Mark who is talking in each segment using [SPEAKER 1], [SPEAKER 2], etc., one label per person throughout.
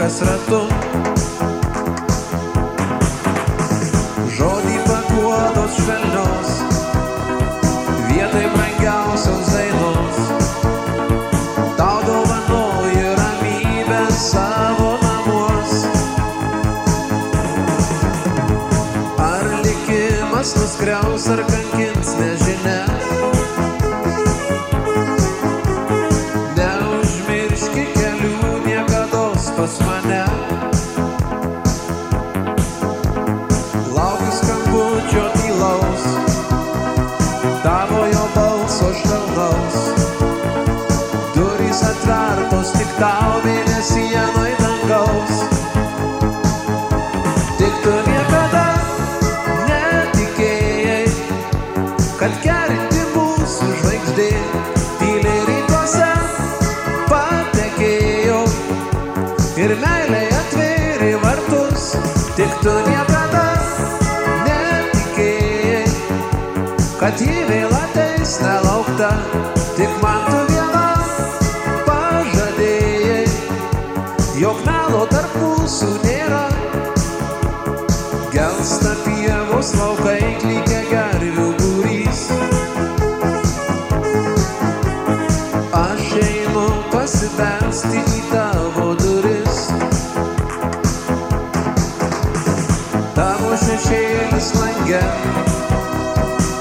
[SPEAKER 1] vilkas ratu. Žodį pakuotos švelnios, vietai brangiausios dainos. Tau dovanoju ramybę savo namuos. Ar likimas nuskriaus ar kankins nežinia. Balso švelnaus. Durys atvertos tik tau mėnesienoj dangaus. Tik tu niekada netikėjai, kad kerinti mūsų žvaigždė tyliai rytuose patekėjo ir meilė atvėrė vartus. Tik tu niekada netikėjai, kad ji vėl ateis nelaukta. Tik man tu viena pažadėjai, jog melo tarp mūsų nėra. Gelsta pievos laukai, klykia gervių būrys. Aš einu pasibelsti į tavo duris. Tavo šešėlis langė,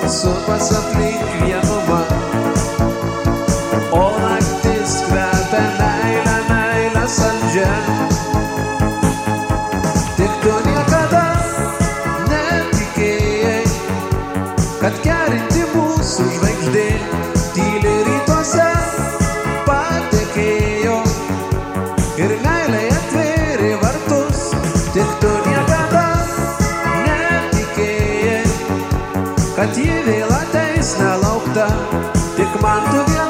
[SPEAKER 1] supas aplink vienumą. O naktis kvepia meilę, meilę saldžią. Tik tu niekada netikėjai, kad kerinti mūsų žvaigždė tyliai rytuose patekėjo ir meilė kad ji vėl ateis nelaukta. Tik man tu viena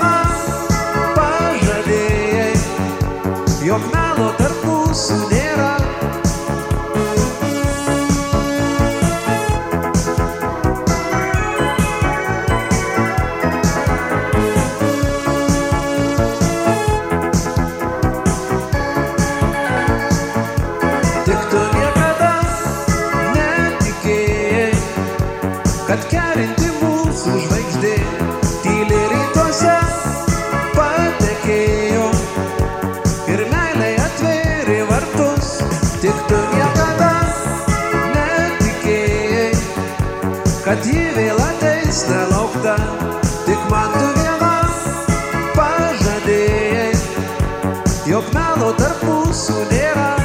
[SPEAKER 1] Tik tu niekada netikėjai, kad ji vėl ateis nelaukta. Tik man tu viena pažadėjai, jog melo tarp mūsų nėra.